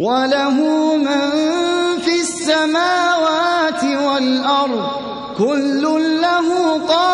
وله من في السماوات والأرض كل له طالب